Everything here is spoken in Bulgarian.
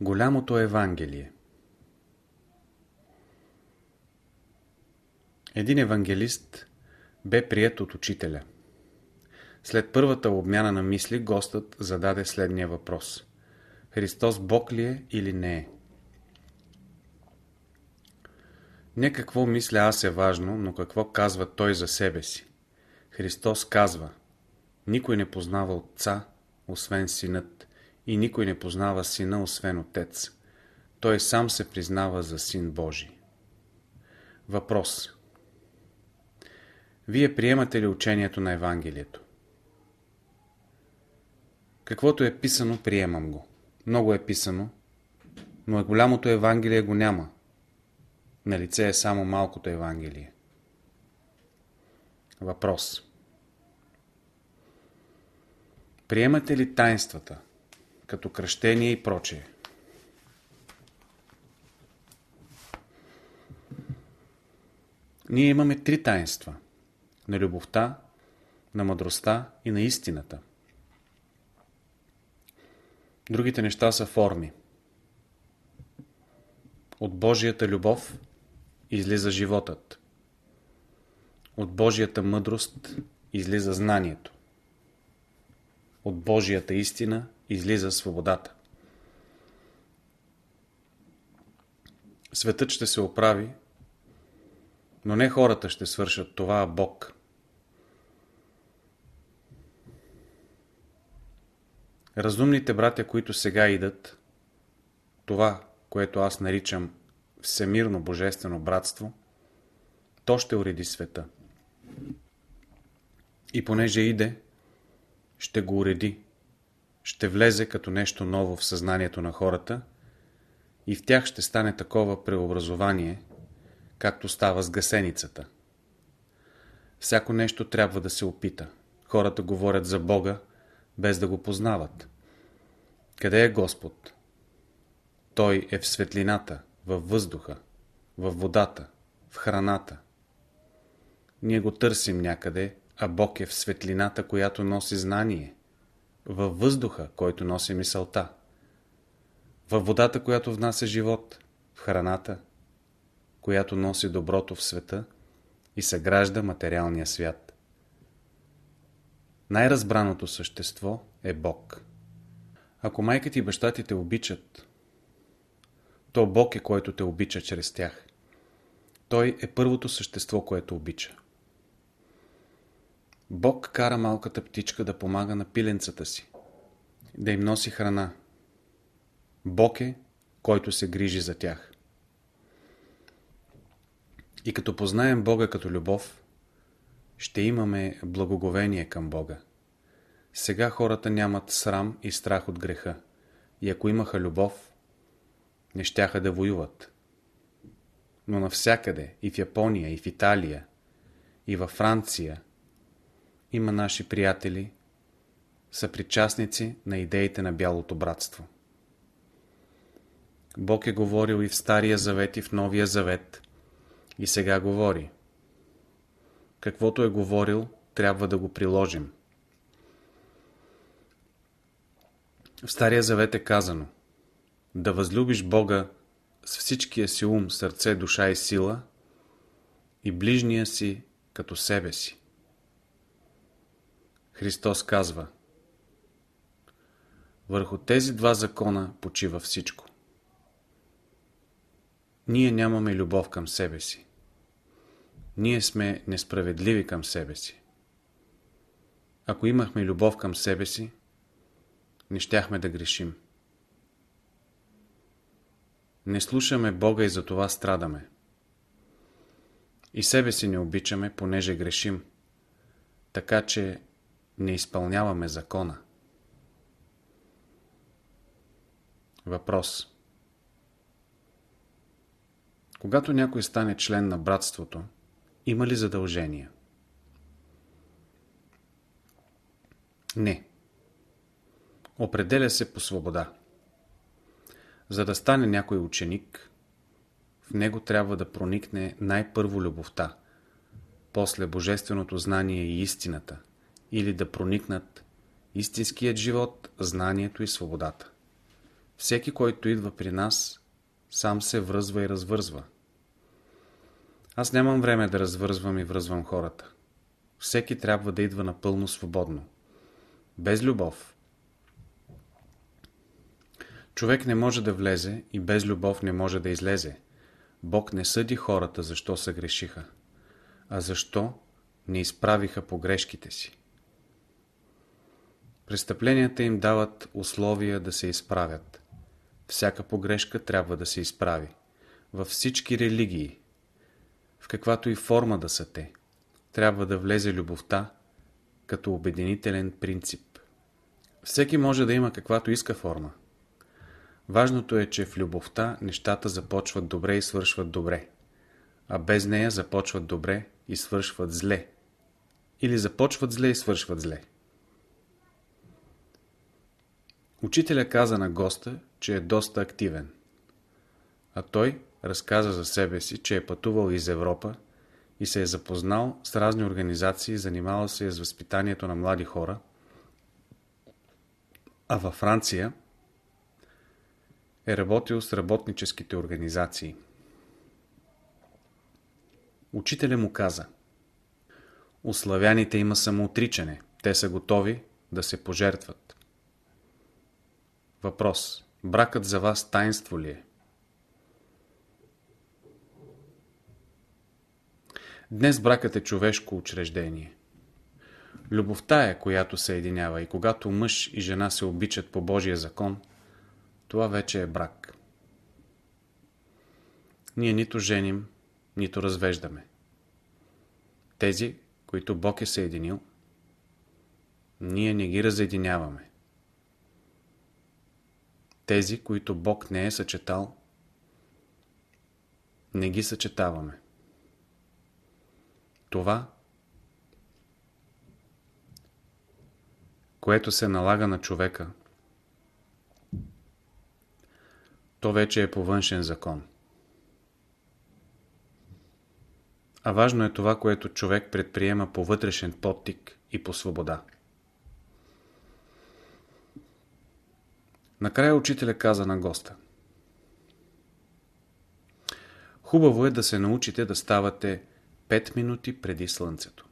Голямото Евангелие Един евангелист бе прият от учителя. След първата обмяна на мисли, гостът зададе следния въпрос. Христос Бог ли е или не е? Не какво мисля аз е важно, но какво казва Той за себе си. Христос казва Никой не познава Отца, освен Синът, и никой не познава Сина, освен Отец. Той сам се признава за Син Божий. Въпрос Вие приемате ли учението на Евангелието? Каквото е писано, приемам го. Много е писано, но е голямото Евангелие го няма. На лице е само малкото Евангелие. Въпрос Приемате ли тайнствата, като кръщение и прочее? Ние имаме три таинства – на любовта, на мъдростта и на истината. Другите неща са форми. От Божията любов излиза животът. От Божията мъдрост излиза знанието. От Божията истина излиза свободата. Светът ще се оправи, но не хората ще свършат това, а Бог. Разумните братя, които сега идат, това, което аз наричам всемирно божествено братство, то ще уреди света. И понеже иде, ще го уреди, ще влезе като нещо ново в съзнанието на хората и в тях ще стане такова преобразование, както става с гасеницата. Всяко нещо трябва да се опита. Хората говорят за Бога, без да го познават. Къде е Господ? Той е в светлината, във въздуха, във водата, в храната. Ние го търсим някъде, а Бог е в светлината, която носи знание, във въздуха, който носи мисълта, във водата, която внася живот, в храната, която носи доброто в света и съгражда материалния свят. Най-разбраното същество е Бог. Ако майката и баща ти те обичат, то Бог е който те обича чрез тях. Той е първото същество, което обича. Бог кара малката птичка да помага на пиленцата си, да им носи храна. Бог е, който се грижи за тях. И като познаем Бога като любов, ще имаме благоговение към Бога. Сега хората нямат срам и страх от греха. И ако имаха любов, не щяха да воюват. Но навсякъде, и в Япония, и в Италия, и във Франция, има наши приятели, са причастници на идеите на Бялото братство. Бог е говорил и в Стария завет, и в Новия завет, и сега говори. Каквото е говорил, трябва да го приложим. В Стария завет е казано да възлюбиш Бога с всичкия си ум, сърце, душа и сила и ближния си като себе си. Христос казва Върху тези два закона почива всичко. Ние нямаме любов към себе си. Ние сме несправедливи към себе си. Ако имахме любов към себе си, не щяхме да грешим. Не слушаме Бога и за това страдаме. И себе си не обичаме, понеже грешим, така че не изпълняваме закона. Въпрос Когато някой стане член на братството, има ли задължения? Не. Определя се по свобода. За да стане някой ученик, в него трябва да проникне най-първо любовта, после божественото знание и истината, или да проникнат истинският живот, знанието и свободата. Всеки, който идва при нас, сам се връзва и развързва. Аз нямам време да развързвам и връзвам хората. Всеки трябва да идва напълно свободно. Без любов. Човек не може да влезе и без любов не може да излезе. Бог не съди хората, защо са грешиха, а защо не изправиха погрешките си. Престъпленията им дават условия да се изправят. Всяка погрешка трябва да се изправи. Във всички религии, в каквато и форма да са те, трябва да влезе любовта като обединителен принцип. Всеки може да има каквато иска форма. Важното е, че в любовта нещата започват добре и свършват добре, а без нея започват добре и свършват зле. Или започват зле и свършват зле. Учителя каза на госта, че е доста активен. А той разказа за себе си, че е пътувал из Европа и се е запознал с разни организации, занимавал се с възпитанието на млади хора, а във Франция е работил с работническите организации. Учителя му каза У славяните има самоотричане, те са готови да се пожертват. Въпрос. Бракът за вас таинство ли е? Днес бракът е човешко учреждение. Любовта е, която се единява и когато мъж и жена се обичат по Божия закон, това вече е брак. Ние нито женим, нито развеждаме. Тези, които Бог е съединил, ние не ги разединяваме. Тези, които Бог не е съчетал, не ги съчетаваме. Това, което се налага на човека, то вече е по външен закон. А важно е това, което човек предприема по вътрешен подтик и по свобода. Накрая учителя каза на госта. Хубаво е да се научите да ставате 5 минути преди слънцето.